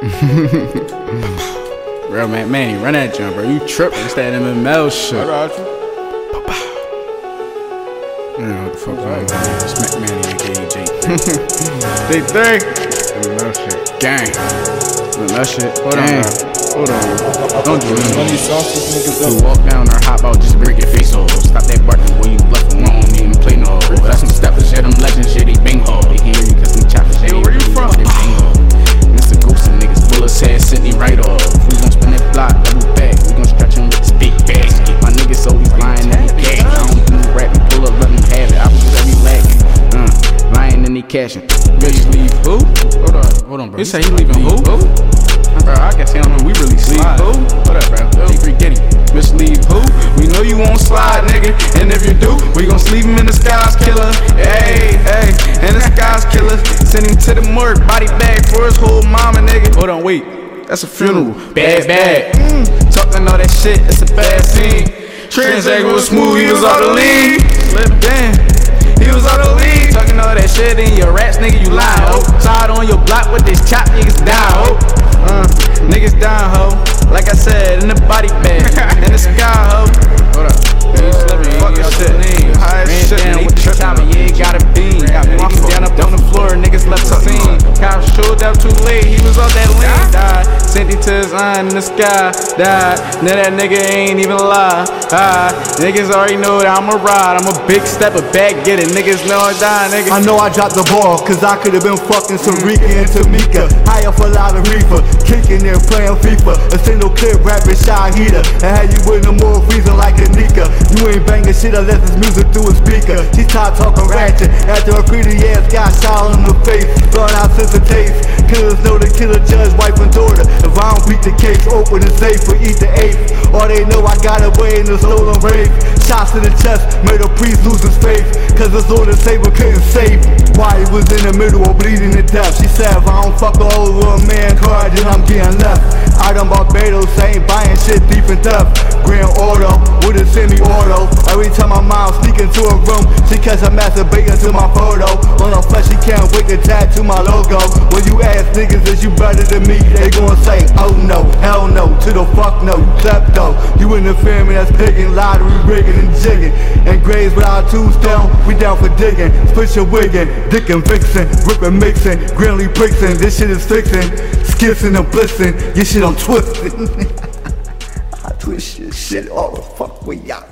Real man, Manny, run that jump, bro. You tripping? It's that MML shit. I got you. Know what the fuck going on? Smack Manny aka J. They think. MML shit. Gang. MML shit. Hold on, Gang. bro. Hold on. Don't do it. Money sauce these niggas You up. walk down or hop out, just break leave who? Hold on, hold on, bro. You say he leaving who? Bro, I guess he don't know we really slide. Who? What up, bro? G3 Giddy. Bitch, leave who? We know you won't slide, nigga. And if you do, we gon' sleep him in the skies, killer. Hey, hey, in the skies, killer. Send him to the morgue, body bag for his whole mama, nigga. Hold on, wait. That's a funeral. Bad, bad. Mm. Talking all that shit, it's a bad scene. Transact was smooth, he was out the lead. Slip in. He was out the lead. In your raps, nigga, you lie, ho. Side on your block with this chop, niggas die, oh. 50 his I in the sky. Died. Now that nigga ain't even lie. Ah, niggas already know that I'm a ride. I'm a big stepper back, get it. Niggas know I die, nigga. I know I dropped the ball, cause I could've been fucking Sarika and Tamika. High up a lot of reefer, kicking and playing FIFA. A single clip rapping shy heater. And had you with no more reason like a Nika. You ain't banging shit unless it's music through a speaker. She tired talking ratchet after a pretty ass got shot in the face. Thought I sense of taste. Killers know the killer judge, wife and daughter. I don't beat the case, open the safe or eat the eighth. Or they know I got away in the stolen rape. Shots in the chest made a priest lose his faith. Cause the sword and saber couldn't save. Why he was in the middle of bleeding to death. She said, if I don't fuck over a man card, then I'm getting left. Out on Barbados, I ain't buying shit deep in theft. Grand Auto with a semi-auto. Every time my mom sneak into a room, she catch a masturbating to my photo. On her flesh, she can't wait to tattoo my logo. When you ask niggas, is you better than me? They gon' say, oh no, hell no, to the fuck no, klepto. You in the family that's picking lottery rigging and jigging. And grades without down, we down for digging. Split your wiggin', dick and vixen, rippin' mixin', Grinley Brixin', this shit is fixin'. Skissing and blissin', your shit I'm twisting. I twist your shit all the fuck with y'all.